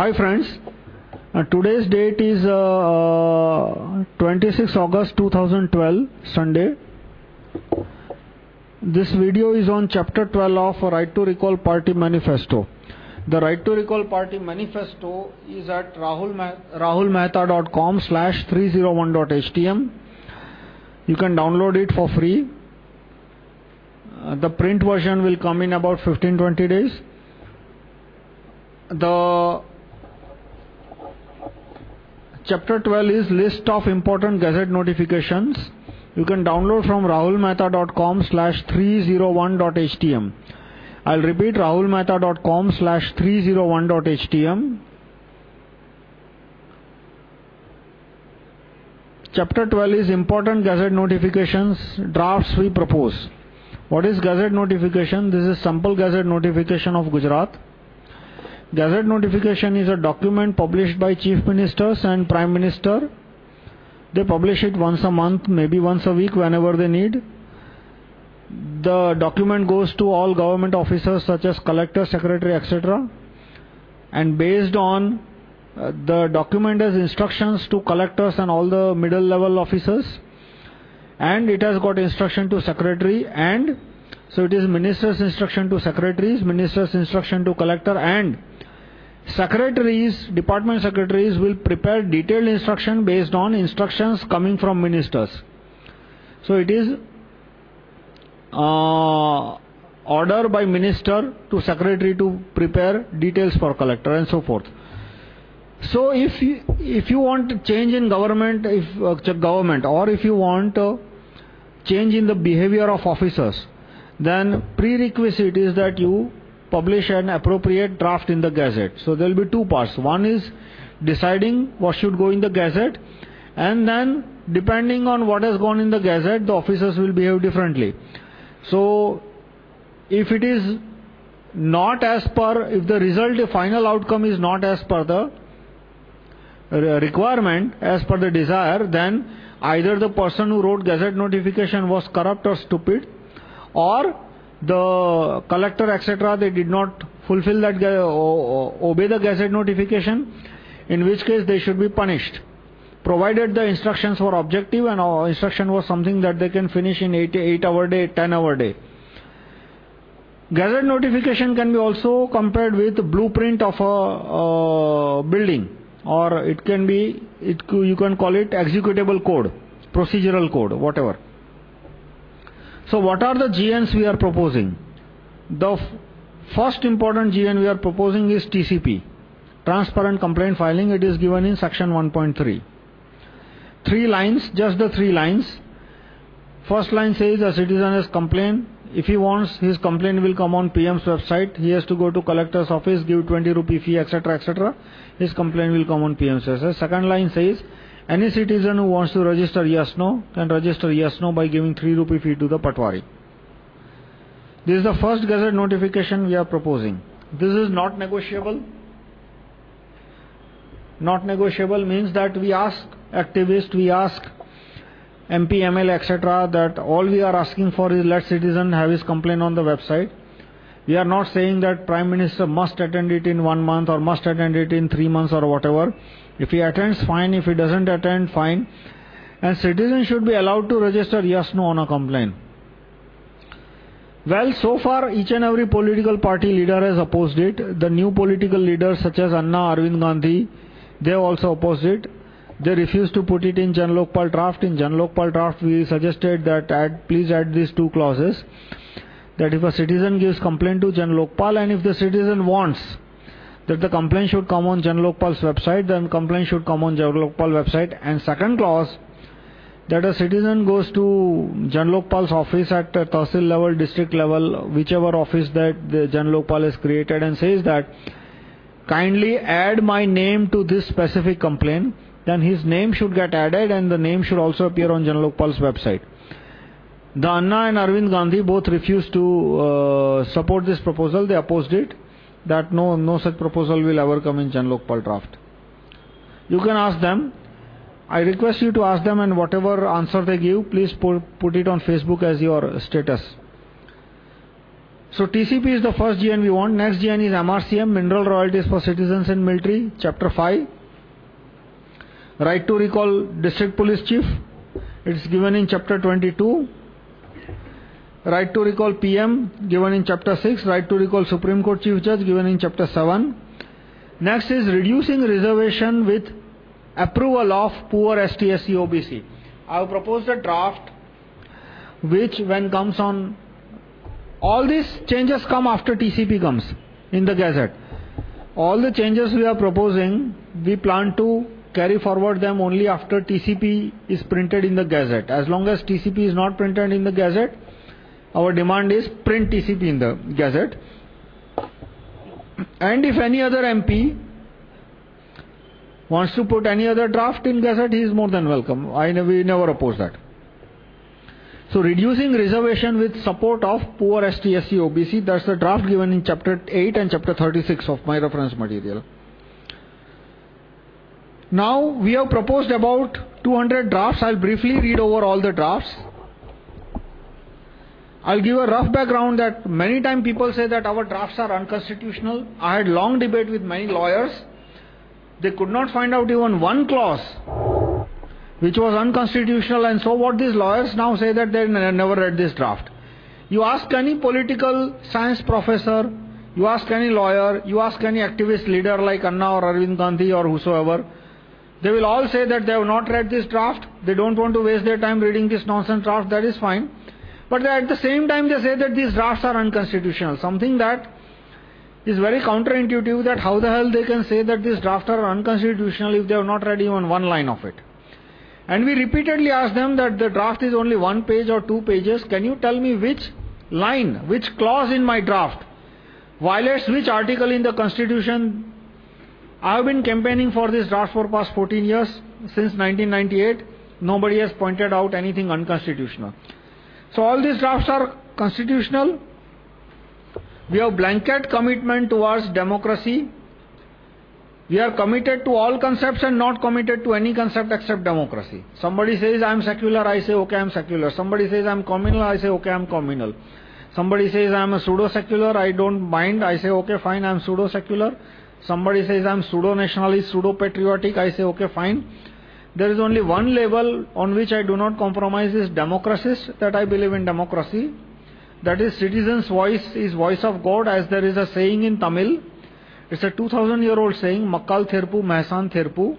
Hi friends, uh, today's date is uh, 26 August 2012, Sunday. This video is on chapter 12 of Right to Recall Party Manifesto. The Right to Recall Party Manifesto is at rahulmehta.com slash 301.htm. You can download it for free. Uh, the print version will come in about 15 20 days. The chapter 12 is list of important gazette notifications. You can download from rahulmehta.com slash 301.htm. I'll repeat rahulmehta.com slash 301.htm. Chapter 12 is important gazette notifications, drafts we propose. What is gazette notification? This is sample gazette notification of Gujarat. Gazette notification is a document published by Chief Ministers and Prime Minister. They publish it once a month, maybe once a week, whenever they need. The document goes to all government officers such as collector, secretary, etc. And based on uh, the document has instructions to collectors and all the middle level officers. And it has got instruction to secretary and so it is minister's instruction to secretaries, minister's instruction to collector and secretaries, department secretaries will prepare detailed instruction based on instructions coming from ministers. So it is uh, order by minister to secretary to prepare details for collector and so forth. So if you, if you want change in government, if uh, government, or if you want uh, change in the behavior of officers, then prerequisite is that you publish an appropriate draft in the Gazette. So there will be two parts. One is deciding what should go in the Gazette, and then depending on what has gone in the Gazette, the officers will behave differently. So if it is not as per, if the result, the final outcome is not as per the requirement, as per the desire, then either the person who wrote Gazette notification was corrupt or stupid, or the collector, etc., they did not fulfill that, obey the Gazette notification, in which case they should be punished. Provided the instructions were objective and uh, instruction was something that they can finish in 8, 8 hour day, 10 hour day. Gazette notification can be also compared with blueprint of a, a building, or it can be, it, you can call it executable code, procedural code, whatever. So, what are the GNs we are proposing? The first important GN we are proposing is TCP, Transparent Complaint Filing. It is given in section 1.3. Three lines, just the three lines. First line says a citizen has complained. If he wants, his complaint will come on PM's website. He has to go to collector's office, give 20 rupee fee, etc. etc. His complaint will come on PM's website. Second line says any citizen who wants to register yes no can register yes no by giving 3 rupee fee to the patwari. This is the first gazette notification we are proposing. This is not negotiable. Not negotiable means that we ask activists, we ask MP, ML, etc., that all we are asking for is let citizen have his complaint on the website. We are not saying that Prime Minister must attend it in one month or must attend it in three months or whatever. If he attends, fine. If he doesn't attend, fine. And citizens should be allowed to register yes no on a complaint. Well, so far, each and every political party leader has opposed it. The new political leaders, such as Anna Arvind Gandhi, they also opposed it. They refused to put it in Jan Lokpal draft. In Jan Lokpal draft, we suggested that add, please add these two clauses. That if a citizen gives complaint to Jan Lokpal and if the citizen wants that the complaint should come on Jan Lokpal's website, then complaint should come on Jan Lokpal website. And second clause, that a citizen goes to Jan Lokpal's office at Tahsil level, district level, whichever office that the Jan Lokpal has created, and says that kindly add my name to this specific complaint then his name should get added and the name should also appear on Jan Lokpal's website. The Anna and Arvind Gandhi both refused to uh, support this proposal, they opposed it. That no, no such proposal will ever come in Jan Lokpal draft. You can ask them. I request you to ask them, and whatever answer they give, please put, put it on Facebook as your status. So TCP is the first GN we want. Next GN is MRCM, Mineral Royalties for Citizens and Military, Chapter 5. Right to recall District Police Chief. It's given in Chapter 22. Right to recall PM, given in Chapter 6. Right to recall Supreme Court Chief Judge, given in Chapter 7. Next is reducing reservation with approval of poor STSC OBC. I have proposed a draft which, when comes on, all these changes come after TCP comes in the Gazette. All the changes we are proposing, we plan to carry forward them only after TCP is printed in the Gazette. As long as TCP is not printed in the Gazette, our demand is print TCP in the Gazette. And if any other MP wants to put any other draft in Gazette, he is more than welcome. I, we never oppose that. So, reducing reservation with support of poor STSC OBC, that's the draft given in chapter 8 and chapter 36 of my reference material. Now, we have proposed about 200 drafts. I'll briefly read over all the drafts. I'll give a rough background that many times people say that our drafts are unconstitutional. I had long debate with many lawyers. They could not find out even one clause which was unconstitutional, and so what these lawyers now say that they never read this draft. You ask any political science professor, you ask any lawyer, you ask any activist leader like Anna or Arvind Gandhi or whosoever, they will all say that they have not read this draft, they don't want to waste their time reading this nonsense draft, that is fine. But at the same time, they say that these drafts are unconstitutional. Something that is very counterintuitive that how the hell they can say that these drafts are unconstitutional if they have not read even one line of it. And we repeatedly ask them that the draft is only one page or two pages. Can you tell me which line, which clause in my draft violates which article in the Constitution? I have been campaigning for this draft for past 14 years, since 1998. Nobody has pointed out anything unconstitutional. So all these drafts are constitutional. We have blanket commitment towards democracy. We are committed to all concepts and not committed to any concept except democracy. Somebody says I am secular, I say okay, I am secular. Somebody says I am communal, I say okay, I am communal. Somebody says I am a pseudo secular, I don't mind, I say okay, fine, I am pseudo secular. Somebody says I am pseudo nationalist, pseudo patriotic, I say okay, fine. There is only one level on which I do not compromise is democracist, that I believe in democracy. That is, citizens' voice is voice of God, as there is a saying in Tamil. It's a 2000 year old saying, Makal Thirpu, Mahsan Thirpu.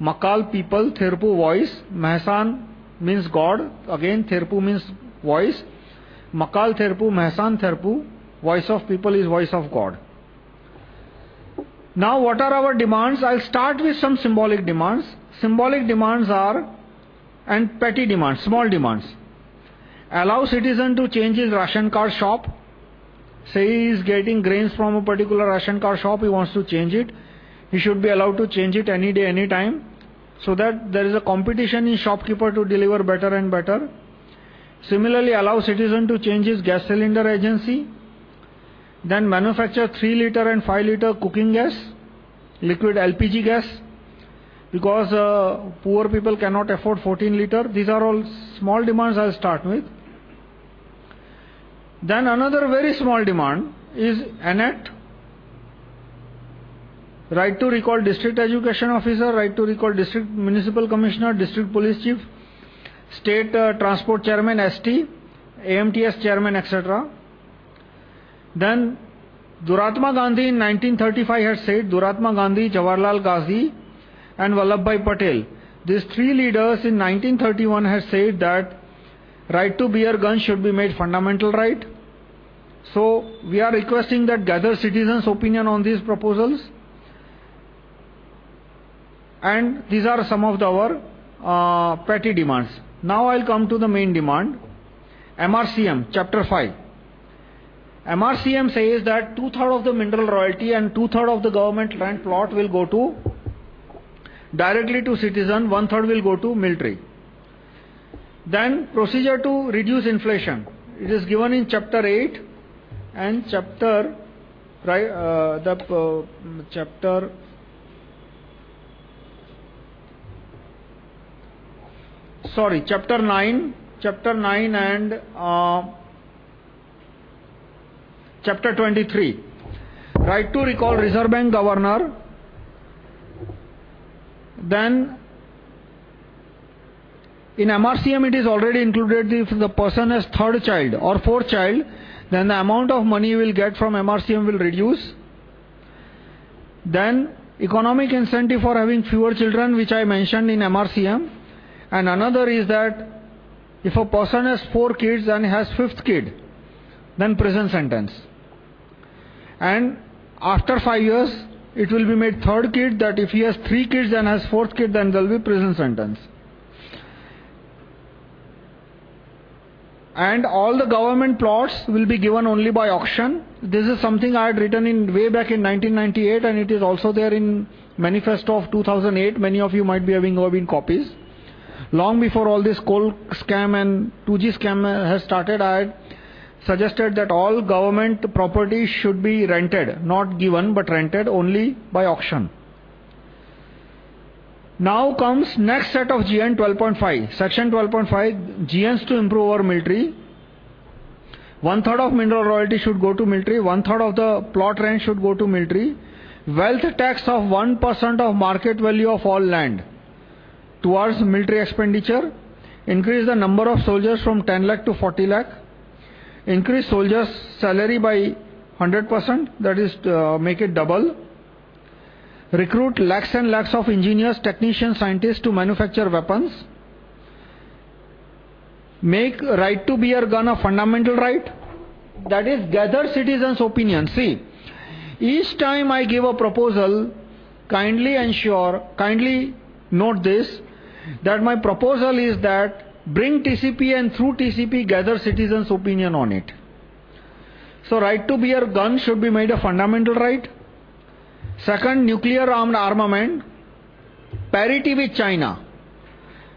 Makal people, Thirpu voice. Mahsan means God. Again, Thirpu means voice. Makal Thirpu, Mahsan Thirpu. Voice of people is voice of God. Now, what are our demands? I'll start with some symbolic demands. Symbolic demands are, and petty demands, small demands. Allow citizen to change his ration card shop. Say he is getting grains from a particular ration card shop, he wants to change it. He should be allowed to change it any day, any time. So that there is a competition in shopkeeper to deliver better and better. Similarly, allow citizen to change his gas cylinder agency. Then manufacture 3 liter and 5 liter cooking gas, liquid LPG gas because uh, poor people cannot afford 14 liter. These are all small demands I'll start with. Then another very small demand is enact right to recall district education officer, right to recall district municipal commissioner, district police chief, state uh, transport chairman, ST, AMTS chairman, etc. Then Duratma Gandhi in 1935 had said, Duratma Gandhi, Jawaharlal Ghazi, and Vallabhbhai Patel. These three leaders in 1931 had said that right to bear guns should be made fundamental right. So, we are requesting that gather citizens' opinion on these proposals. And these are some of the, our uh, petty demands. Now I'll come to the main demand. MRCM, Chapter 5. MRCM says that two thirds of the mineral royalty and two thirds of the government land plot will go to directly to citizen, one third will go to military. Then procedure to reduce inflation. It is given in chapter 8 and chapter, uh, the uh, chapter sorry, chapter 9, chapter 9 and uh, chapter 23. Right to recall Reserve Bank Governor. Then in MRCM it is already included if the person has third child or fourth child, then the amount of money you will get from MRCM will reduce. Then economic incentive for having fewer children, which I mentioned in MRCM. And another is that if a person has four kids and has fifth kid, then prison sentence. And after five years, it will be made third kid that if he has three kids and has fourth kid, then there will be prison sentence. and all the government plots will be given only by auction. This is something I had written in way back in 1998 and it is also there in manifesto of 2008. Many of you might be having been copies. Long before all this coal scam and 2G scam has started, I had suggested that all government properties should be rented, not given but rented only by auction. Now comes next set of GN 12.5. Section 12.5 GNs to improve our military. One third of mineral royalty should go to military, one third of the plot rent should go to military. Wealth tax of 1% of market value of all land towards military expenditure. Increase the number of soldiers from 10 lakh to 40 lakh. Increase soldiers' salary by 100%, that is, uh, make it double. Recruit lakhs and lakhs of engineers, technicians, scientists to manufacture weapons, make right to bear gun a fundamental right, that is, gather citizens' opinion. See, each time I give a proposal, kindly ensure, kindly note this, that my proposal is that bring TCP and through TCP gather citizens' opinion on it. So, right to bear gun should be made a fundamental right. Second, nuclear armed armament, parity with China.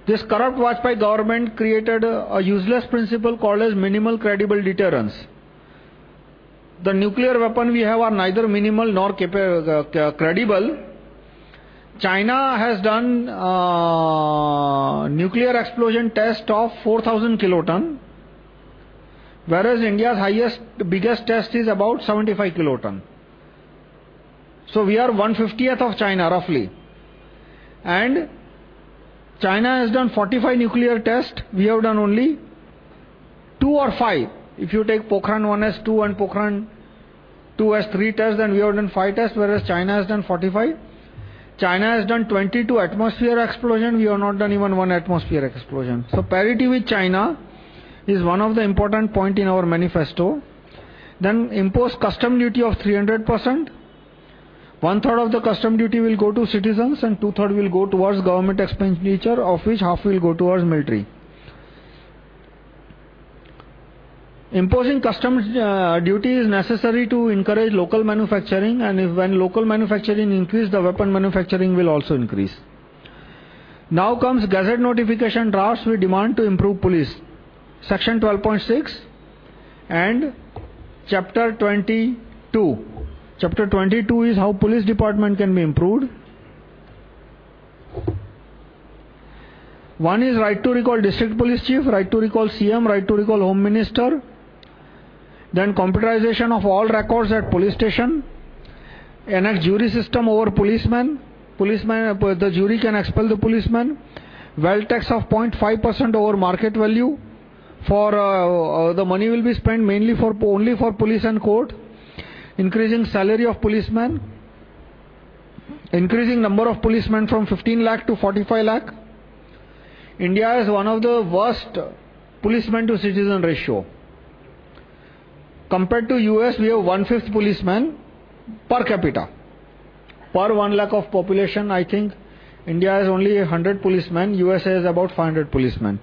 This corrupt Vajpayee government created a useless principle called as minimal credible deterrence. The nuclear weapon we have are neither minimal nor uh, credible. China has done uh, nuclear explosion test of 4000 kiloton, whereas India's highest, biggest test is about 75 kiloton. So we are 150th of China roughly. And China has done 45 nuclear tests, we have done only 2 or 5. If you take Pokhran 1S2 and Pokhran 2S3 tests, then we have done 5 tests, whereas China has done 45. China has done 22 atmosphere explosion, we have not done even one atmosphere explosion. So parity with China is one of the important point in our manifesto. Then impose custom duty of 300%. One third of the custom duty will go to citizens and two third will go towards government expenditure, of which half will go towards military. Imposing custom uh, duty is necessary to encourage local manufacturing, and if when local manufacturing increase, the weapon manufacturing will also increase. Now comes Gazette notification drafts. We demand to improve police. Section 12.6 and Chapter 22. Chapter 22 is how police department can be improved. One is right to recall district police chief, right to recall CM, right to recall home minister. Then computerization of all records at police station. Enact jury system over policemen. Policeman, the jury can expel the policeman. Wealth tax of 0.5% over market value. For uh, uh, the money will be spent mainly for only for police and court increasing salary of policemen, increasing number of policemen from 15 lakh to 45 lakh. India is one of the worst policemen to citizen ratio. Compared to US, we have one fifth policeman per capita. Per 1 lakh of population, I think India has only 100 policemen, USA has about 500 policemen.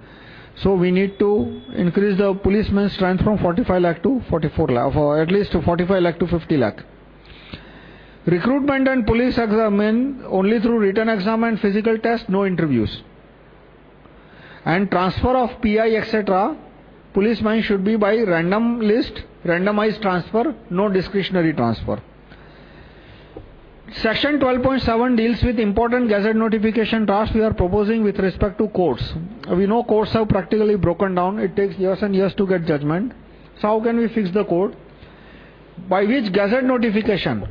So we need to increase the policeman's strength from 45 lakh to 44 lakh, or at least 45 lakh to 50 lakh. Recruitment and police examen only through written exam and physical test, no interviews. And transfer of PI, etc., policemen should be by random list, randomized transfer, no discretionary transfer. Section 12.7 deals with important gazette notification drafts we are proposing with respect to courts. We know courts have practically broken down. It takes years and years to get judgment. So, how can we fix the code? By which gazette notification?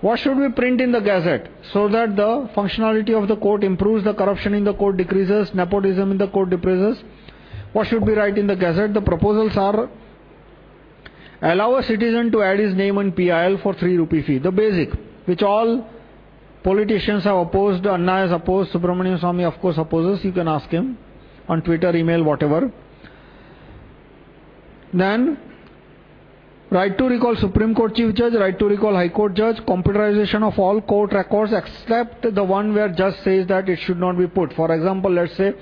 What should we print in the gazette so that the functionality of the court improves, the corruption in the court decreases, nepotism in the court decreases? What should we write in the gazette? The proposals are allow a citizen to add his name in PIL for 3 rupee fee, the basic, which all politicians have opposed. Anna has opposed, Subramanian Swamy, of course, opposes. You can ask him on Twitter, email, whatever. Then, right to recall Supreme Court Chief Judge, right to recall High Court Judge, computerization of all court records except the one where judge says that it should not be put. For example, let's say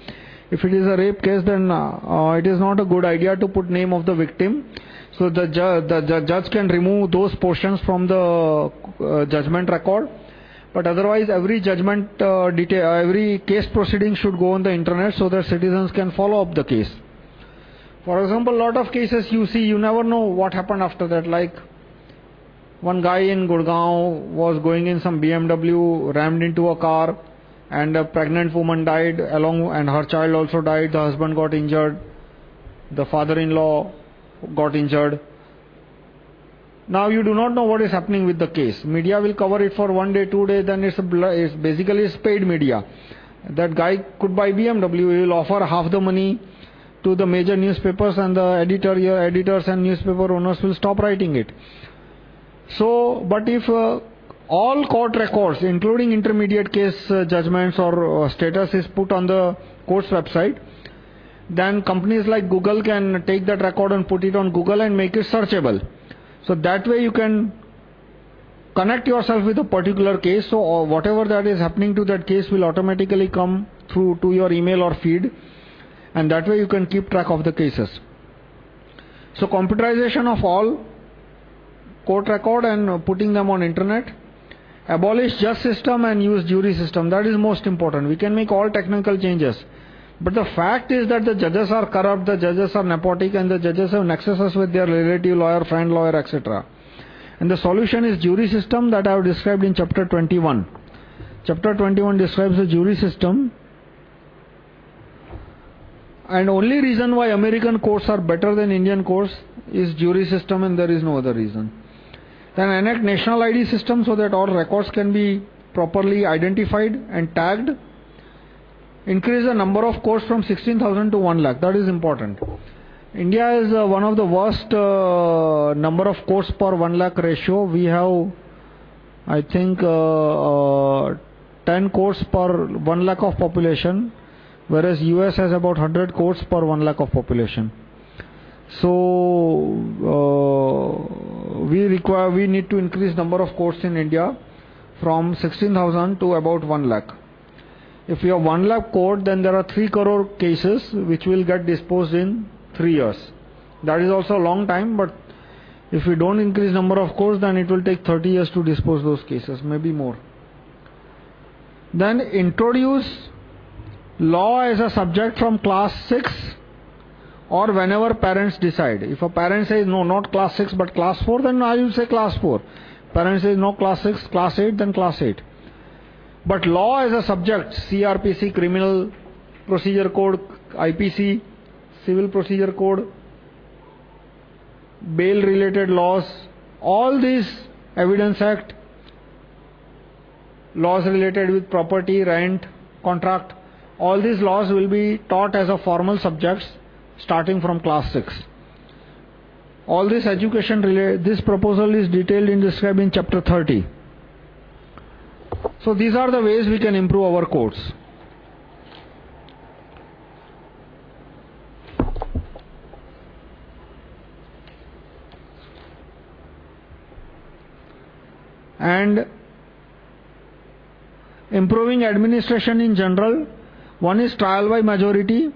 if it is a rape case, then uh, it is not a good idea to put name of the victim. So the, ju the, the judge can remove those portions from the uh, judgment record. But otherwise, every judgment uh, detail, every case proceeding should go on the internet so that citizens can follow up the case. For example, lot of cases you see, you never know what happened after that. Like one guy in Gurgaon was going in some BMW, rammed into a car, and a pregnant woman died, along, and her child also died. The husband got injured, the father in law got injured. Now you do not know what is happening with the case. Media will cover it for one day, two days, then it's, it's basically it's paid media. That guy could buy BMW, he will offer half the money to the major newspapers and the editor, editors and newspaper owners will stop writing it. So, but if uh, all court records, including intermediate case uh, judgments or uh, status, is put on the court's website, then companies like Google can take that record and put it on Google and make it searchable. So that way you can connect yourself with a particular case. So, uh, whatever that is happening to that case will automatically come through to your email or feed and that way you can keep track of the cases. So, computerization of all court record and putting them on internet. Abolish judge system and use jury system. That is most important. We can make all technical changes. But the fact is that the judges are corrupt, the judges are nepotic, and the judges have nexuses with their relative lawyer, friend lawyer, etc. And the solution is jury system that I have described in chapter 21. Chapter 21 describes the jury system and only reason why American courts are better than Indian courts is jury system and there is no other reason. Then enact national ID system so that all records can be properly identified and tagged. Increase the number of courts from 16,000 to 1 lakh. That is important. India is uh, one of the worst uh, number of courts per 1 lakh ratio. We have, I think, uh, uh 10 courts per 1 lakh of population whereas US has about 100 courts per 1 lakh of population. So, we require, we need to increase number of courts in India from 16,000 to about 1 lakh. If you have 1 lakh court, then there are 3 crore cases which will get disposed in 3 years. That is also a long time, but if we don't increase number of courts, then it will take 30 years to dispose those cases, maybe more. Then introduce law as a subject from class 6 or whenever parents decide. If a parent says no, not class 6 but class 4, then I will say class 4. Parent says no, class 6, class 8, then class 8. But law as a subject, CRPC, Criminal Procedure Code, IPC, Civil Procedure Code, bail related laws, all these Evidence Act, laws related with property, rent, contract, all these laws will be taught as a formal subjects starting from class 6. All this education, this proposal is detailed and described in chapter 30. So, these are the ways we can improve our courts. And improving administration in general one is trial by majority,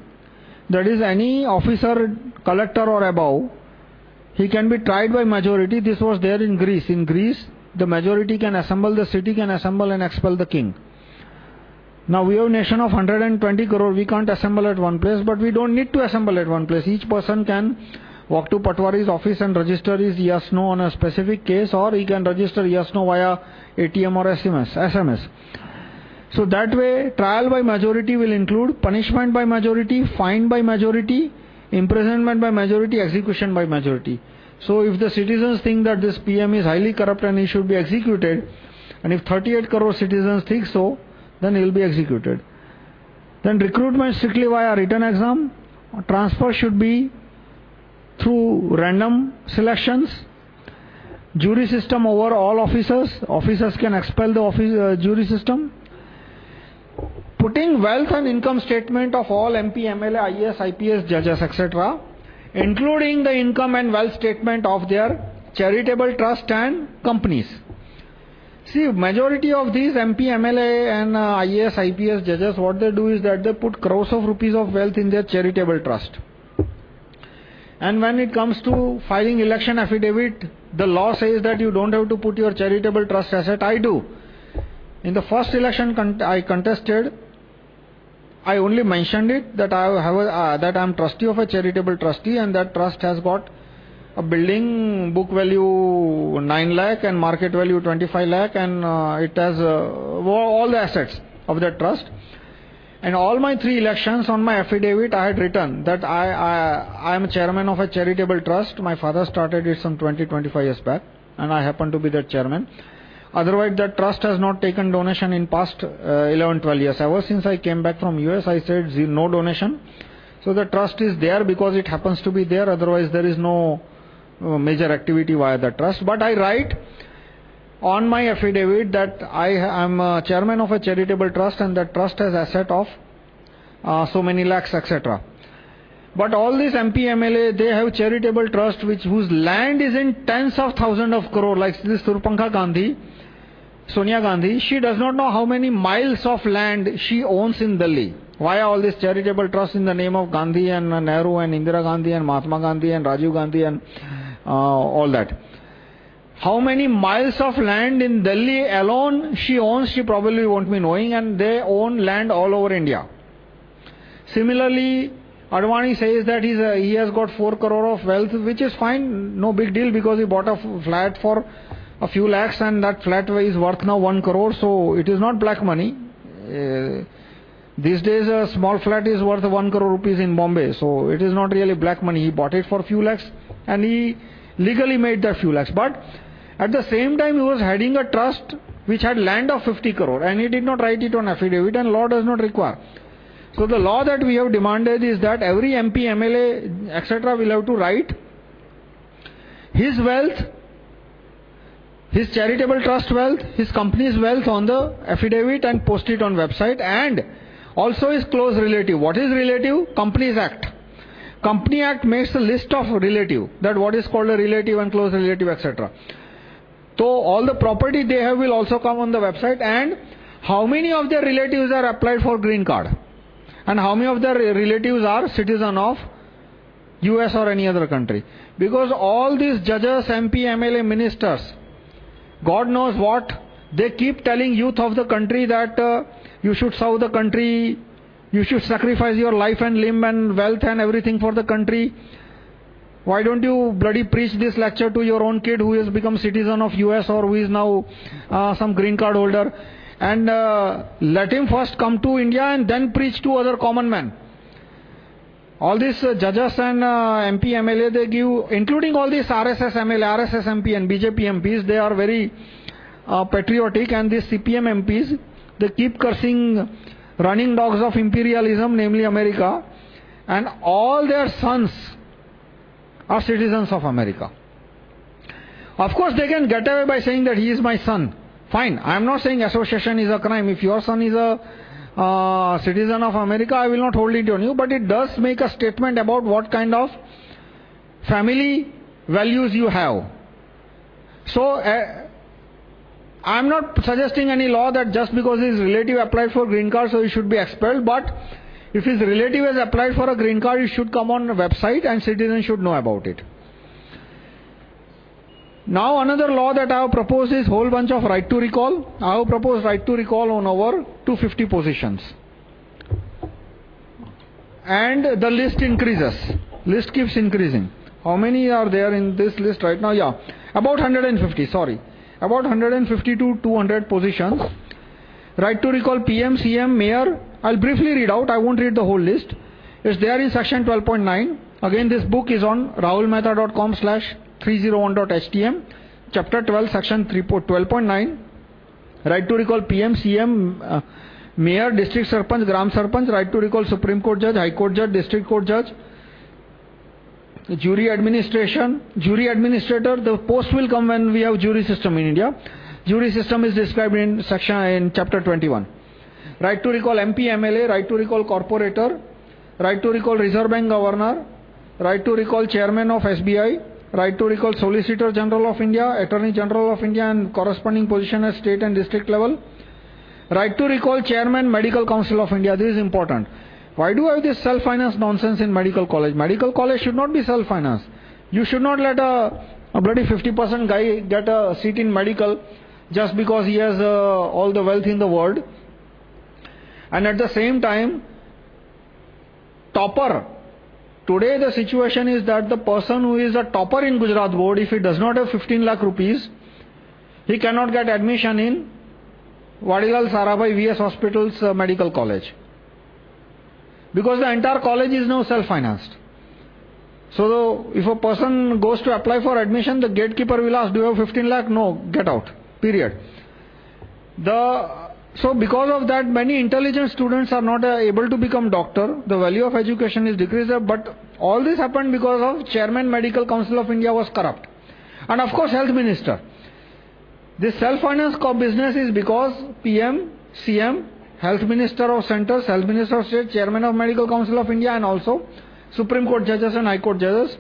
that is, any officer, collector, or above, he can be tried by majority. This was there in Greece. In Greece, the majority can assemble, the city can assemble and expel the king. Now we have a nation of 120 crore, we can't assemble at one place, but we don't need to assemble at one place. Each person can walk to Patwari's office and register his yes no on a specific case, or he can register yes no via ATM or SMS. SMS. So that way, trial by majority will include punishment by majority, fine by majority, imprisonment by majority, execution by majority. So, if the citizens think that this PM is highly corrupt and he should be executed, and if 38 crore citizens think so, then he will be executed. Then recruitment strictly via written exam. Transfer should be through random selections. Jury system over all officers. Officers can expel the uh, jury system. Putting wealth and income statement of all MP, MLA, IAS, IPS, judges, etc., including the income and wealth statement of their charitable trust and companies. See, majority of these MP, MLA and uh, IAS, IPS judges, what they do is that they put crores of rupees of wealth in their charitable trust. And when it comes to filing election affidavit, the law says that you don't have to put your charitable trust asset. I do. In the first election I contested, I only mentioned it that I have uh, that I am trustee of a charitable trustee and that trust has got a building book value 9 lakh and market value 25 lakh and uh, it has uh, all the assets of that trust. And all my three elections on my affidavit, I had written that I, I, I am chairman of a charitable trust. My father started it some 20, 25 years back, and I happen to be the chairman. Otherwise, that trust has not taken donation in past uh, 11, 12 years. Ever since I came back from US, I said no donation. So the trust is there because it happens to be there. Otherwise, there is no uh, major activity via the trust. But I write on my affidavit that I am chairman of a charitable trust and that trust has asset of uh, so many lakhs, etc. But all these MP, MLA, they have charitable trust which, whose land is in tens of thousands of crore, like this Surpankha Gandhi, Sonia Gandhi. She does not know how many miles of land she owns in Delhi. Why all this charitable trust in the name of Gandhi and Nehru and Indira Gandhi and Mahatma Gandhi and Rajiv Gandhi and uh, all that. How many miles of land in Delhi alone she owns, she probably won't be knowing, and they own land all over India. Similarly, Advani says that he's a, he has got 4 crore of wealth, which is fine, no big deal because he bought a flat for a few lakhs and that flat is worth now 1 crore, so it is not black money. Uh, these days, a small flat is worth 1 crore rupees in Bombay, so it is not really black money. He bought it for few lakhs and he legally made that few lakhs. But at the same time, he was heading a trust which had land of 50 crore and he did not write it on affidavit and law does not require. So the law that we have demanded is that every MP, MLA, etc. will have to write his wealth, his charitable trust wealth, his company's wealth on the affidavit and post it on website and also his close relative. What is relative? Companies Act. Company Act makes a list of relative, that what is called a relative and close relative, etc. So, all the property they have will also come on the website and how many of their relatives are applied for green card and how many of their relatives are citizen of US or any other country. Because all these judges, MP, MLA, ministers, God knows what, they keep telling youth of the country that uh, you should serve the country you should sacrifice your life and limb and wealth and everything for the country. Why don't you bloody preach this lecture to your own kid who has become citizen of US or who is now uh, some green card holder and uh, let him first come to India and then preach to other common men. All these uh, judges and MP, MLA, they give, including all these RSS MLA, RSS MP and BJP MPs, they are very patriotic and these CPM MPs, they keep cursing running dogs of imperialism, namely America, and all their sons are citizens of America. Of course, they can get away by saying that he is my son. Fine, I am not saying association is a crime. If your son is a uh, citizen of America, I will not hold it on you, but it does make a statement about what kind of family values you have. So, uh, I am not suggesting any law that just because his relative applied for green card, so he should be expelled. But if his relative has applied for a green card, it should come on a website and citizens should know about it. Now, another law that I have proposed is whole bunch of right to recall. I have proposed right to recall on over 250 positions. And the list increases. List keeps increasing. How many are there in this list right now? Yeah, about 150, sorry about 150 to 200 positions. Right to recall PM, CM, Mayor. I'll briefly read out, I won't read the whole list. It's there in section 12.9. Again, this book is on rahulmehta.com slash 301.htm, chapter 12, section 12.9. Right to recall PM, CM, uh, Mayor, District Sarpanch, Gram Sarpanch, right to recall Supreme Court Judge, High Court Judge, District Court Judge, jury administration, jury administrator. The post will come when we have jury system in India. Jury system is described in section in chapter 21. Right to recall MP, MLA, right to recall corporator, right to recall Reserve Bank Governor, right to recall Chairman of SBI, right to recall Solicitor General of India, Attorney General of India, and corresponding position at state and district level. Right to recall Chairman Medical Council of India. This is important. Why do I have this self finance nonsense in medical college? Medical college should not be self financed. You should not let a, a bloody 50% guy get a seat in medical just because he has uh, all the wealth in the world. And at the same time, topper. Today, the situation is that the person who is a topper in Gujarat board, if he does not have 15 lakh rupees, he cannot get admission in Wadilal Sarabhai VS Hospital's uh, medical college. Because the entire college is now self financed. So, if a person goes to apply for admission, the gatekeeper will ask, Do you have 15 lakh? No, get out. Period. The, so, because of that, many intelligent students are not uh, able to become doctor. The value of education is decreased. But all this happened because of Chairman Medical Council of India was corrupt. And of course, Health Minister. This self-finance business is because PM, CM, Health Minister of Centers, Health Minister of State, Chairman of Medical Council of India and also Supreme Court judges and High Court judges,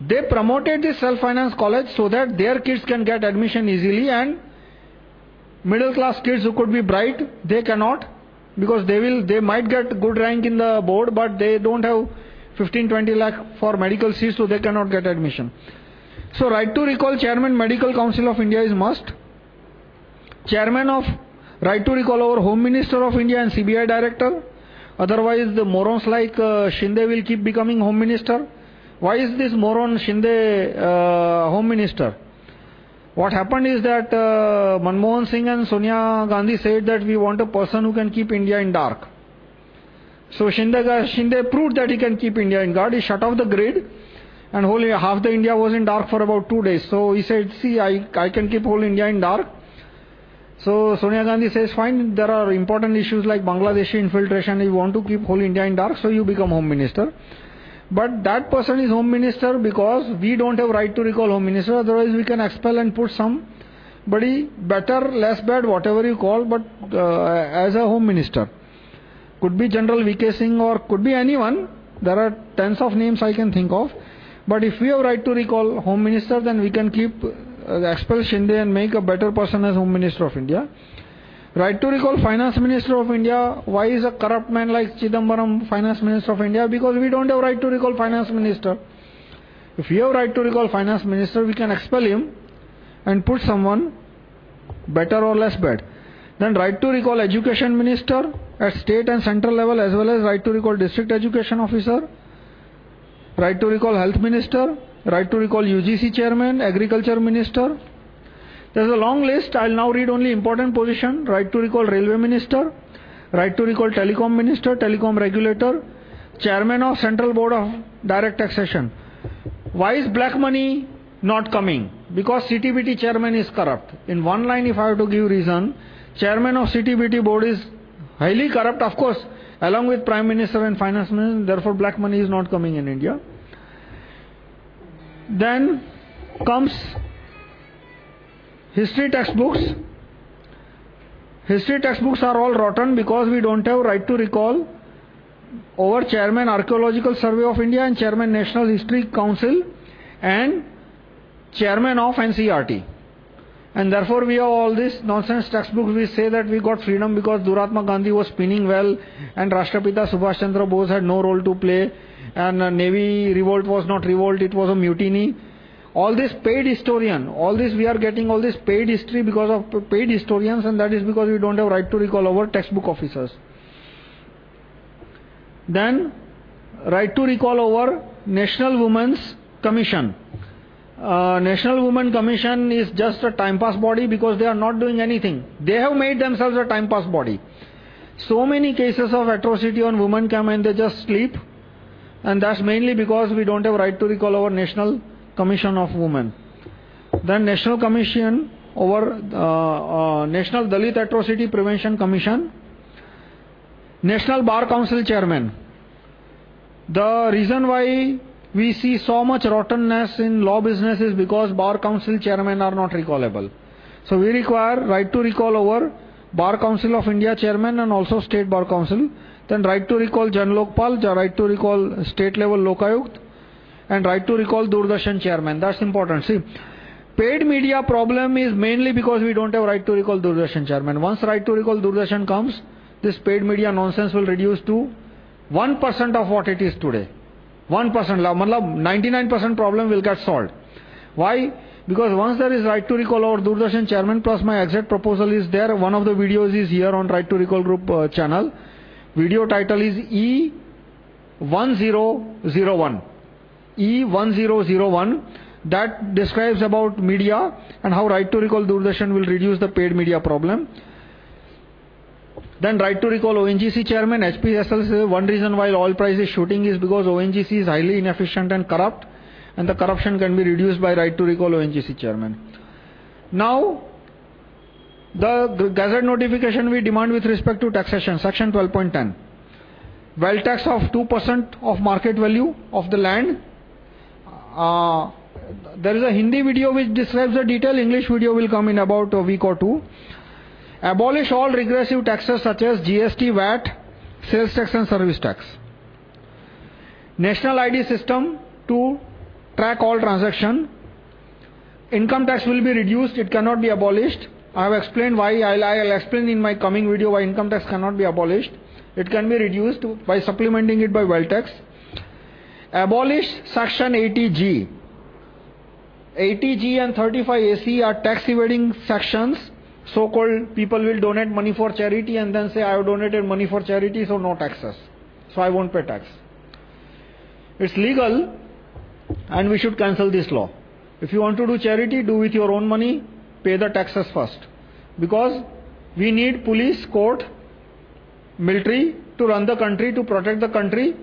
they promoted this self-finance college so that their kids can get admission easily and middle class kids who could be bright, they cannot because they will, they might get good rank in the board but they don't have 15, 20 lakh for medical seats so they cannot get admission. So right to recall Chairman Medical Council of India is must. Chairman of Right to recall our Home Minister of India and CBI Director. Otherwise, the morons like uh, Shinde will keep becoming Home Minister. Why is this moron Shinde uh, Home Minister? What happened is that uh, Manmohan Singh and Sonia Gandhi said that we want a person who can keep India in dark. So Shinde, Shinde proved that he can keep India in dark. He shut off the grid and whole half the India was in dark for about two days. So he said, See, I, I can keep whole India in dark. So Sonia Gandhi says, fine, there are important issues like Bangladeshi infiltration. You want to keep whole India in dark, so you become home minister. But that person is home minister because we don't have right to recall home minister. Otherwise, we can expel and put somebody better, less bad, whatever you call, but uh, as a home minister. Could be General VK Singh or could be anyone. There are tens of names I can think of. But if we have right to recall home minister, then we can keep uh, expel Shinde and make a better person as Home Minister of India. Right to recall Finance Minister of India. Why is a corrupt man like Chidambaram Finance Minister of India? Because we don't have right to recall Finance Minister. If we have right to recall Finance Minister, we can expel him and put someone better or less bad. Then right to recall Education Minister at state and central level as well as right to recall District Education Officer. Right to recall Health Minister right to recall UGC chairman, agriculture minister. There's a long list. I'll now read only important position. Right to recall railway minister, right to recall telecom minister, telecom regulator, chairman of central board of direct taxation. Why is black money not coming? Because CBDT chairman is corrupt. In one line, if I have to give reason, chairman of CBDT board is highly corrupt, of course, along with prime minister and finance minister. Therefore, black money is not coming in India. Then comes history textbooks. History textbooks are all rotten because we don't have right to recall over Chairman Archaeological Survey of India and Chairman National History Council and Chairman of NCERT. And therefore, we have all these nonsense textbooks. We say that we got freedom because Duratma Gandhi was spinning well and Rashtrapita Subhash Chandra Bose had no role to play and Navy revolt was not revolt, it was a mutiny. All this paid historian, all this we are getting all this paid history because of paid historians, and that is because we don't have right to recall our textbook officers. Then, right to recall our National Women's Commission. Uh, National Women Commission is just a time pass body because they are not doing anything. They have made themselves a time pass body. So many cases of atrocity on women come and they just sleep and that's mainly because we don't have right to recall our National Commission of Women. Then National Commission over uh, uh, National Dalit Atrocity Prevention Commission. National Bar Council Chairman. The reason why we see so much rottenness in law business is because Bar Council Chairmen are not recallable. So we require right to recall over Bar Council of India Chairman and also State Bar Council. Then right to recall Jan Lokpal, right to recall state level Lokayukt, and right to recall Doordarshan Chairman. That's important. See, paid media problem is mainly because we don't have right to recall Doordarshan Chairman. Once right to recall Doordarshan comes, this paid media nonsense will reduce to 1% of what it is today. 1%, 99% problem will get solved. Why? Because once there is right to recall over Doordarshan chairman, plus my exact proposal is there. One of the videos is here on right to recall group uh, channel. Video title is E1001. E1001 that describes about media and how right to recall Doordarshan will reduce the paid media problem. Then right to recall ONGC chairman, HPSL says one reason why oil price is shooting is because ONGC is highly inefficient and corrupt and the corruption can be reduced by right to recall ONGC chairman. Now, the gazette notification we demand with respect to taxation, section 12.10. Well tax of 2% of market value of the land. Uh, there is a Hindi video which describes the detail, English video will come in about a week or two. Abolish all regressive taxes such as GST, VAT, sales tax and service tax. National ID system to track all transaction. Income tax will be reduced, it cannot be abolished. I have explained why, I'll, I'll explain in my coming video why income tax cannot be abolished. It can be reduced by supplementing it by wealth tax. Abolish section 80G. 80G and 35AC are tax evading sections so called people will donate money for charity and then say, I have donated money for charity, so no taxes. So I won't pay tax. It's legal and we should cancel this law. If you want to do charity, do with your own money, pay the taxes first. Because we need police, court, military to run the country, to protect the country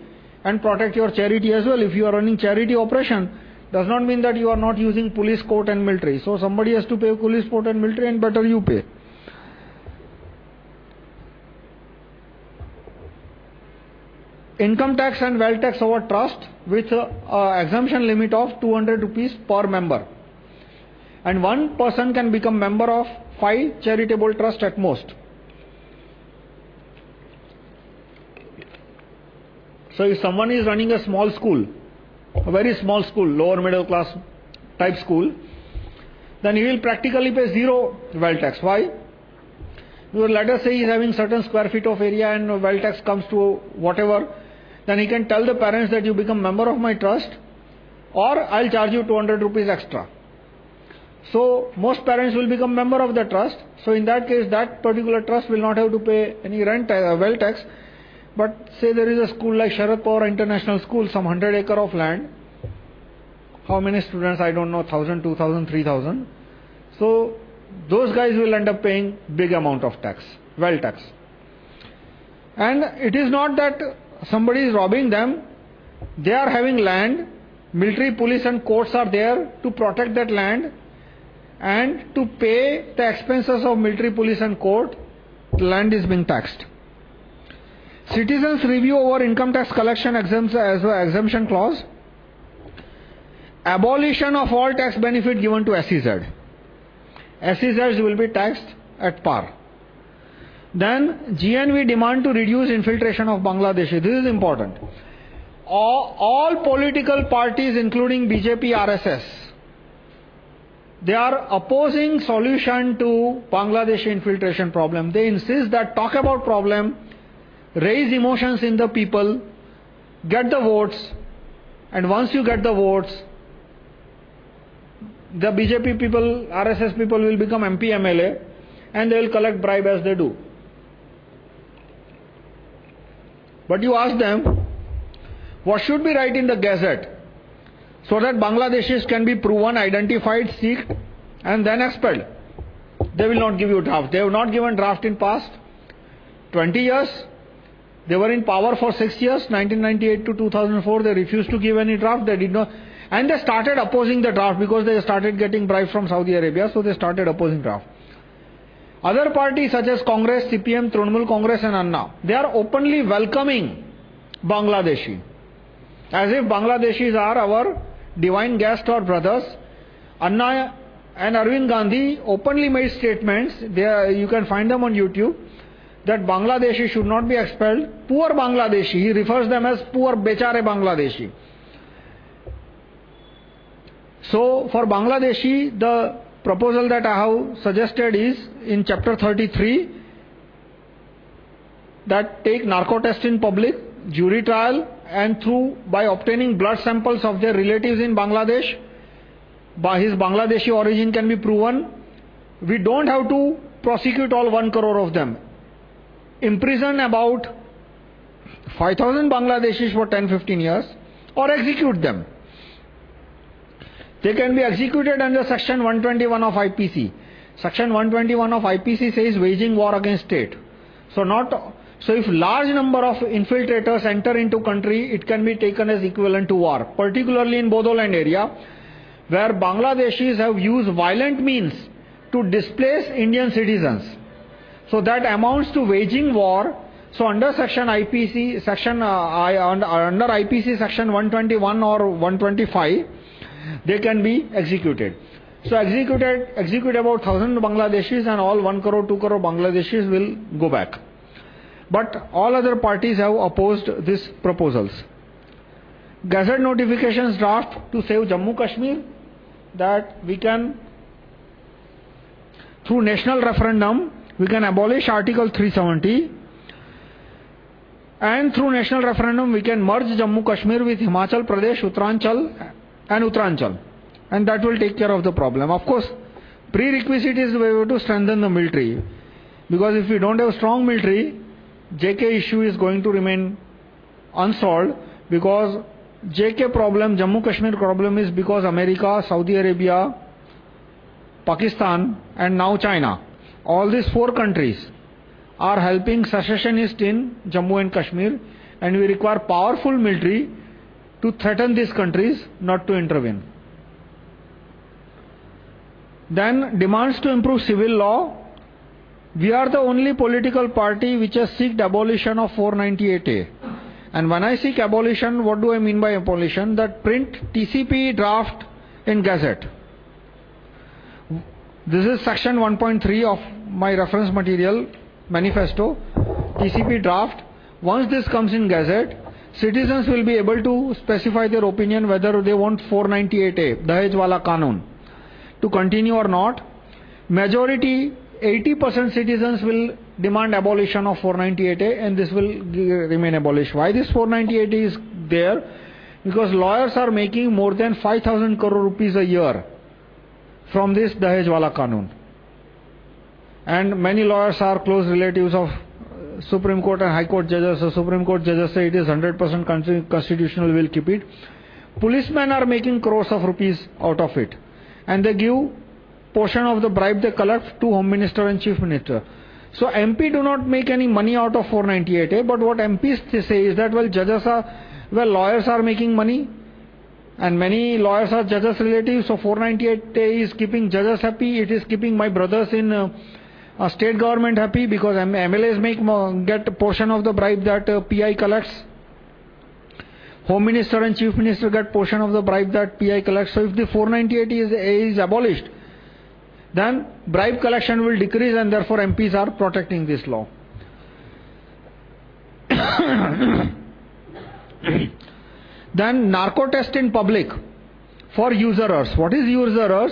and protect your charity as well. If you are running charity operation, does not mean that you are not using police, court, and military. So somebody has to pay police, court, and military, and better you pay. Income tax and wealth tax over trust with exemption limit of 200 rupees per member. And one person can become member of five charitable trusts at most. So if someone is running a small school, a very small school, lower middle class type school, then he will practically pay zero well tax. Why? Because let us say he is having certain square feet of area and well tax comes to whatever, then he can tell the parents that you become member of my trust or I'll charge you 200 rupees extra. So, most parents will become member of the trust. So, in that case, that particular trust will not have to pay any rent, uh, wealth tax. But say there is a school like Sharad Pawar International School, some 100 acre of land. How many students? I don't know, 1000, 2000, 3000. So, those guys will end up paying big amount of tax, well tax. And it is not that somebody is robbing them. They are having land. Military, police and courts are there to protect that land and to pay the expenses of military, police and court, the land is being taxed. Citizens review over income tax collection exemption clause. Abolition of all tax benefit given to SEZ. SEZs will be taxed at par. Then GNV demand to reduce infiltration of Bangladeshi. This is important. All, all political parties, including BJP, RSS, they are opposing solution to Bangladeshi infiltration problem. They insist that talk about problem raise emotions in the people, get the votes, and once you get the votes, the BJP people, RSS people will become MP, MLA, and they will collect bribe as they do. But you ask them, what should be right in the gazette so that Bangladeshis can be proven, identified, seeked, and then expelled? They will not give you draft. They have not given draft in past 20 years. They were in power for six years, 1998 to 2004. They refused to give any draft. They did not. And they started opposing the draft because they started getting bribes from Saudi Arabia, so they started opposing draft. Other parties such as Congress, CPM, Trinamool Congress, and Anna, they are openly welcoming Bangladeshi. As if Bangladeshis are our divine guest or brothers. Anna and Arvind Gandhi openly made statements, are, you can find them on YouTube, that Bangladeshi should not be expelled. Poor Bangladeshi, he refers them as poor Bechare Bangladeshi. So, for Bangladeshi, the proposal that I have suggested is in chapter 33 that take narco test in public, jury trial, and through by obtaining blood samples of their relatives in Bangladesh, by his Bangladeshi origin can be proven. We don't have to prosecute all one crore of them. Imprison about 5,000 Bangladeshis for 10 15 years or execute them. They can be executed under Section 121 of IPC. Section 121 of IPC says waging war against state. So, not, so if large number of infiltrators enter into country, it can be taken as equivalent to war, particularly in Bodoland area, where Bangladeshis have used violent means to displace Indian citizens. So that amounts to waging war. So under section IPC, section, uh, under IPC section 121 or 125, they can be executed. So executed, execute about 1000 Bangladeshis and all 1 crore, 2 crore Bangladeshis will go back. But all other parties have opposed these proposals. Gazette notifications draft to save Jammu Kashmir that we can, through national referendum, we can abolish Article 370 and through national referendum we can merge Jammu Kashmir with Himachal Pradesh, Uttaranchal and Uttaranchal. And that will take care of the problem. Of course, prerequisite is we have to strengthen the military. Because if we don't have strong military, JK issue is going to remain unsolved because JK problem, Jammu Kashmir problem is because America, Saudi Arabia, Pakistan, and now China, all these four countries are helping secessionists in Jammu and Kashmir, and we require powerful military to threaten these countries not to intervene. Then, demands to improve civil law. We are the only political party which has seeked abolition of 498A. And when I seek abolition, what do I mean by abolition? That print TCP draft in Gazette. This is section 1.3 of my reference material manifesto, TCP draft. Once this comes in Gazette, citizens will be able to specify their opinion whether they want 498A, Dahej Wala Kanun, to continue or not. Majority, 80% citizens will demand abolition of 498A and this will remain abolished. Why this 498A is there? Because lawyers are making more than 5,000 crore rupees a year from this Dahej Wala Kanun. And many lawyers are close relatives of uh, Supreme Court and High Court judges. So Supreme Court judges say it is 100% constitutional, will keep it. Policemen are making crores of rupees out of it. And they give portion of the bribe they collect to Home Minister and Chief Minister. So MP do not make any money out of 498A, eh? but what MPs say is that, well, judges are, well, lawyers are making money, and many lawyers are judges' relatives, so 498A is keeping judges happy, it is keeping my brothers in uh, uh, state government happy because MLAs make, get a portion of the bribe that uh, PI collects. Home Minister and Chief Minister get portion of the bribe that PI collects. So if the 498 is, is abolished, then bribe collection will decrease and therefore MPs are protecting this law. Then narco test in public for usurers. What is usurers?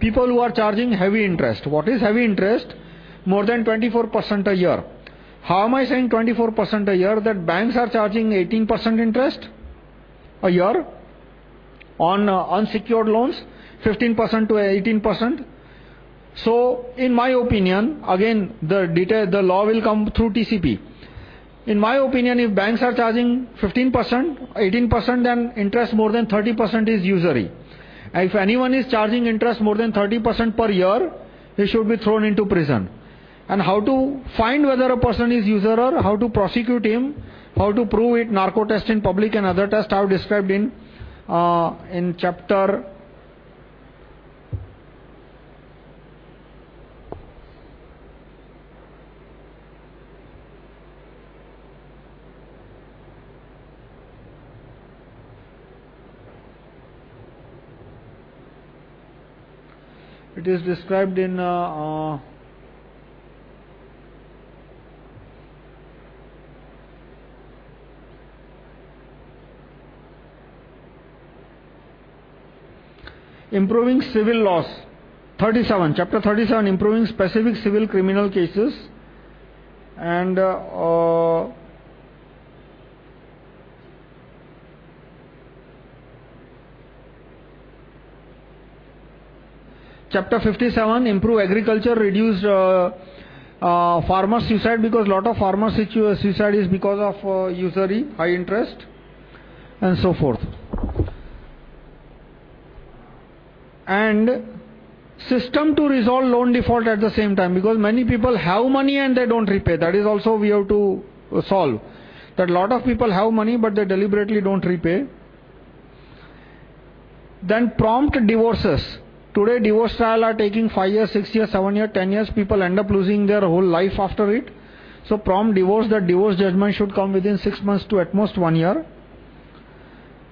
People who are charging heavy interest. What is heavy interest? More than 24% a year. How am I saying 24% a year? That banks are charging 18% interest a year on uh, unsecured loans, 15% to 18%. So, in my opinion, again, the, detail, the law will come through TCP. In my opinion, if banks are charging 15%, 18%, then interest more than 30% is usury. If anyone is charging interest more than 30% per year, he should be thrown into prison. And how to find whether a person is usurer, how to prosecute him, how to prove it, narco test in public and other tests I have described in uh, in chapter It is described in uh, uh, improving civil laws 37 chapter 37 improving specific civil criminal cases and uh, Chapter 57 Improve agriculture, reduce uh, uh, farmer suicide because a lot of farmer suicide is because of uh, usury, high interest, and so forth. And system to resolve loan default at the same time because many people have money and they don't repay. That is also we have to solve. That lot of people have money but they deliberately don't repay. Then prompt divorces. Today, divorce trial are taking 5 years, 6 years, 7 years, 10 years. People end up losing their whole life after it. So, prompt divorce, the divorce judgment should come within 6 months to at most 1 year.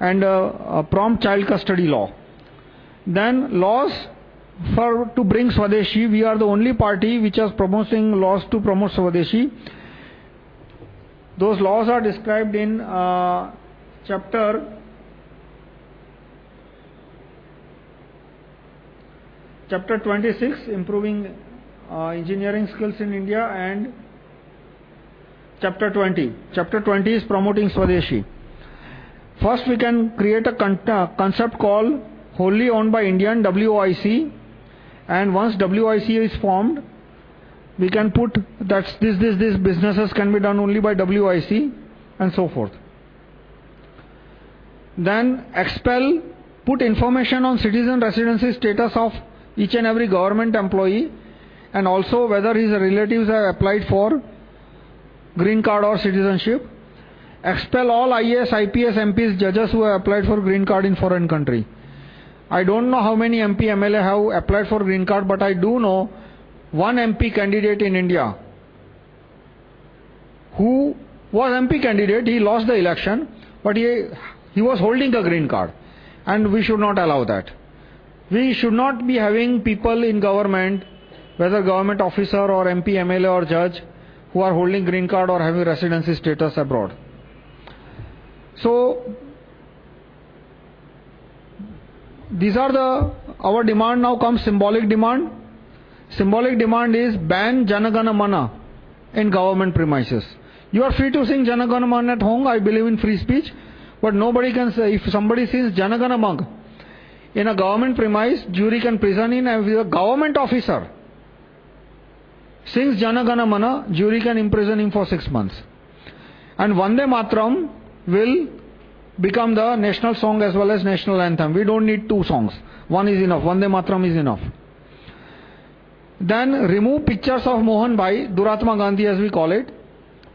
And uh, prompt child custody law. Then, laws for to bring Swadeshi. We are the only party which is promoting laws to promote Swadeshi. Those laws are described in uh, chapter chapter 26 improving uh, engineering skills in India and chapter 20. Chapter 20 is promoting Swadeshi. First, we can create a uh, concept called wholly owned by Indian WIC. And once WIC is formed, we can put that this, this, this businesses can be done only by WIC and so forth. Then expel, put information on citizen residency status of each and every government employee and also whether his relatives have applied for green card or citizenship. Expel all IAS, IPS, MPs, judges who have applied for green card in foreign country. I don't know how many MP, MLA have applied for green card, but I do know one MP candidate in India who was MP candidate, he lost the election, but he, he was holding a green card. And we should not allow that. We should not be having people in government, whether government officer or MP, MLA or judge, who are holding green card or having residency status abroad. So, these are the, our demand now comes symbolic demand. Symbolic demand is ban Janagana Mana in government premises. You are free to sing Janagana Mana at home, I believe in free speech, but nobody can say, if somebody sings Janagana Mana, in a government premise, jury can prison in a government officer. Since Janagana Mana, jury can imprison him for six months. And Vande Matram will become the national song as well as national anthem. We don't need two songs. One is enough. Vande Matram is enough. Then remove pictures of Mohan Bhai, Duratma Gandhi as we call it.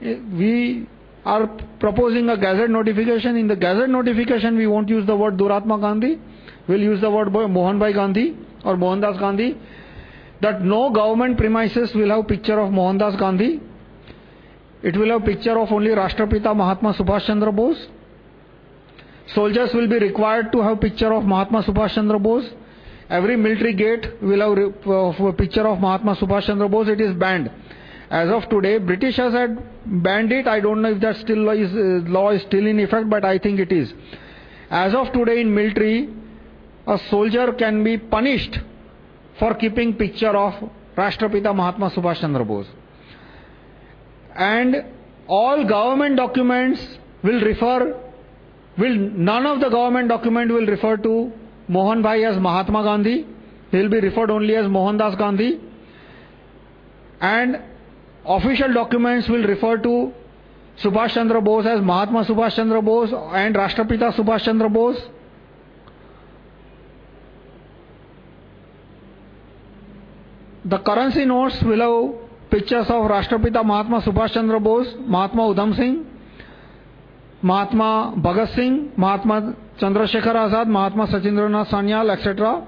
We are proposing a gazette notification. In the gazette notification, we won't use the word Duratma Gandhi will use the word Mohan Gandhi or Mohandas Gandhi, that no government premises will have picture of Mohandas Gandhi. It will have picture of only Rashtrapita Mahatma Subhash Chandra Bose. Soldiers will be required to have picture of Mahatma Subhash Chandra Bose. Every military gate will have a picture of Mahatma Subhash Chandra Bose. It is banned. As of today, British has had banned it. I don't know if that still is, law is still in effect, but I think it is. As of today in military, a soldier can be punished for keeping picture of Rashtrapita Mahatma Subhash Chandra Bose. And all government documents will refer, will, none of the government document will refer to Mohan Bhai as Mahatma Gandhi. He will be referred only as Mohandas Gandhi. And official documents will refer to Subhash Chandra Bose as Mahatma Subhash Chandra Bose and Rashtrapita Subhash Chandra Bose. The currency notes will have pictures of Rashtrapita Mahatma Subhash Chandra Bose, Mahatma Udham Singh, Mahatma Bhagat Singh, Mahatma Chandrasekhar Azad, Mahatma Sachindranath Sanyal, etc.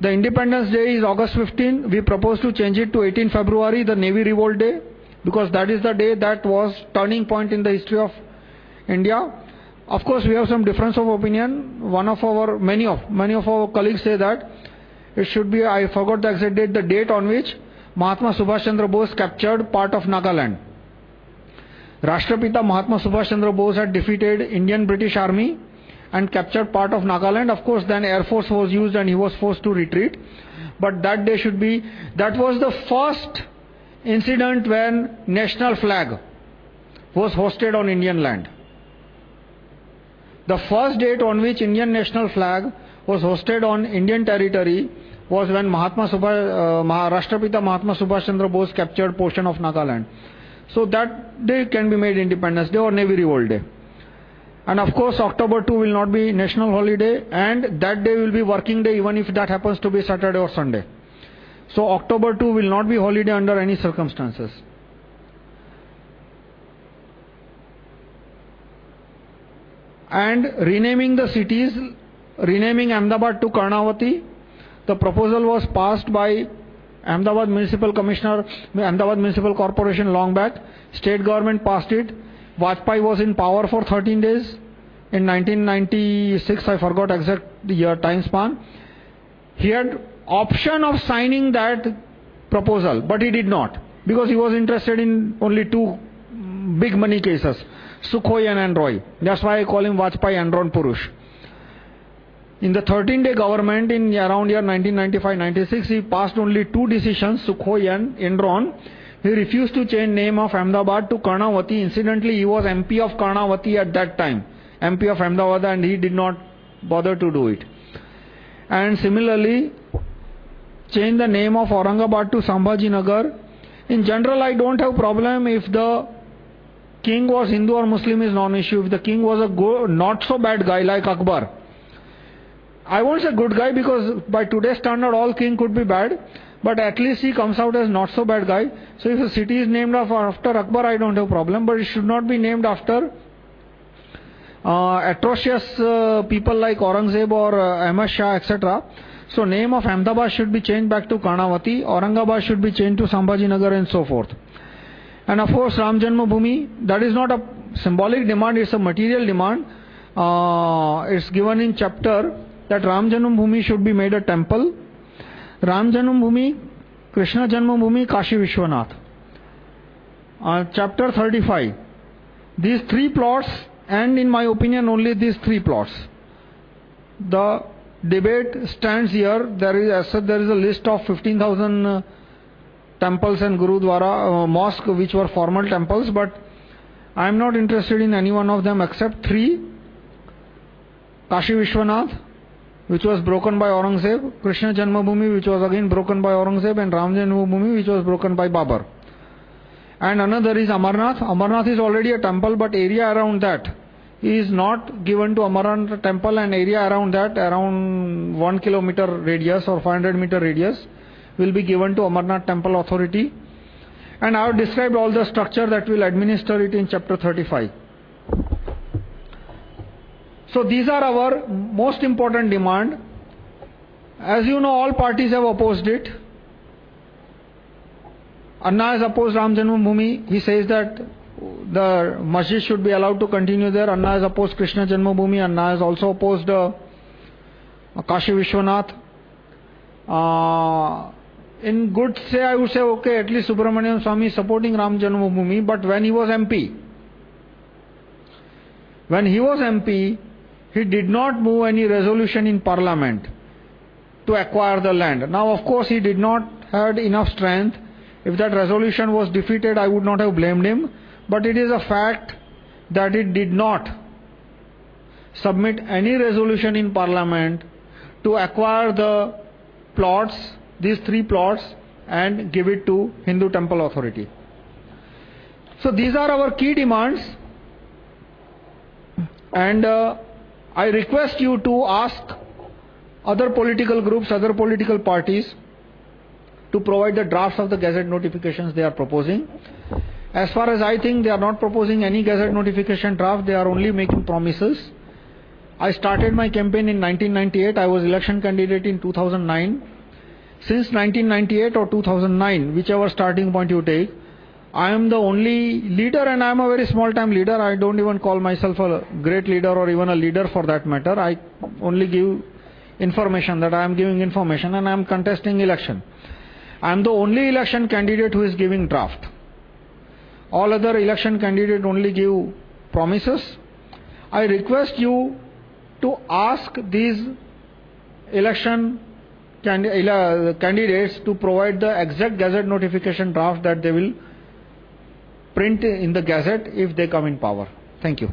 The Independence Day is August 15. We propose to change it to 18 February, the Navy Revolt Day, because that is the day that was turning point in the history of India. Of course, we have some difference of opinion. One of our, many of, many of our colleagues say that it should be, I forgot the exact date, the date on which Mahatma Subhash Chandra Bose captured part of Nagaland. Rashtrapita Mahatma Subhash Chandra Bose had defeated Indian British Army and captured part of Nagaland. Of course, then Air Force was used and he was forced to retreat. But that day should be, that was the first incident when national flag was hosted on Indian land. The first date on which Indian national flag was hosted on Indian territory was when Mahatma Subhash, uh, Rashtrapita Mahatma Subhash Chandra Bose captured portion of Nagaland. So that day can be made Independence Day or Navy Revolt Day. And of course, October 2 will not be national holiday, and that day will be working day, even if that happens to be Saturday or Sunday. So, October 2 will not be holiday under any circumstances. And renaming the cities, renaming Ahmedabad to Karnavati, the proposal was passed by Ahmedabad Municipal Commissioner, Ahmedabad Municipal Corporation long back. State government passed it. Vajpayee was in power for 13 days. In 1996, I forgot exact year time span. He had option of signing that proposal, but he did not because he was interested in only two big money cases Sukhoi and Enron. That's why I call him Vajpayee Enron Purush. In the 13 day government in around year 1995 96, he passed only two decisions Sukhoi and Enron. He refused to change name of Ahmedabad to Karnavati. Incidentally, he was MP of Karnavati at that time, MP of Ahmedabad, and he did not bother to do it. And similarly, change the name of Aurangabad to Sambhajinagar. In general, I don't have problem if the king was Hindu or Muslim is non-issue. If the king was a not so bad guy like Akbar, I won't say good guy because by today's standard all king could be bad. But at least he comes out as not so bad guy. So if a city is named after Akbar, I don't have a problem. But it should not be named after uh, atrocious uh, people like Aurangzeb or uh, Ahmad Shah, etc. So name of Ahmedabad should be changed back to Karnavati. Aurangabad should be changed to Sambhajinagar and so forth. And of course, Ram Janmabhoomi, that is not a symbolic demand, it's a material demand. Uh, it's given in chapter that Ram Janmabhoomi should be made a temple. Ram Janmabhoomi, Krishna Janmabhoomi, Kashi Vishwanath. Uh, chapter 35. These three plots, and in my opinion, only these three plots. The debate stands here. There is, as said, there is a list of 15,000 uh, temples and Gurudwara, uh, mosque, which were formal temples, but I am not interested in any one of them except three Kashi Vishwanath, which was broken by Aurangzeb, Krishna Janmabhoomi, which was again broken by Aurangzeb, and Ram Janmabhoomi, which was broken by Babar. And another is Amarnath. Amarnath is already a temple, but area around that is not given to Amarnath temple, and area around that, around 1 kilometer radius or 500 meter radius, will be given to Amarnath Temple Authority. And I have described all the structure that will administer it in chapter 35. So these are our most important demand. As you know, all parties have opposed it. Anna has opposed Ram Janmabhoomi. He says that the masjid should be allowed to continue there. Anna has opposed Krishna Janmabhoomi. Anna has also opposed uh, Kashi Vishwanath. Uh, in good say, I would say, okay, at least Subramanian Swami is supporting Ram Janmabhoomi, but when he was MP, when he was MP, he did not move any resolution in parliament to acquire the land. Now, of course, he did not have enough strength. If that resolution was defeated, I would not have blamed him. But it is a fact that it did not submit any resolution in parliament to acquire the plots, these three plots, and give it to Hindu Temple Authority. So, these are our key demands. And uh, I request you to ask other political groups, other political parties to provide the drafts of the gazette notifications they are proposing. As far as I think, they are not proposing any gazette notification draft, they are only making promises. I started my campaign in 1998. I was election candidate in 2009. Since 1998 or 2009, whichever starting point you take, I am the only leader and I am a very small time leader. I don't even call myself a great leader or even a leader for that matter. I only give information that I am giving information and I am contesting election. I am the only election candidate who is giving draft. All other election candidates only give promises. I request you to ask these election candidates to provide the exact gazette notification draft that they will print in the gazette if they come in power. Thank you.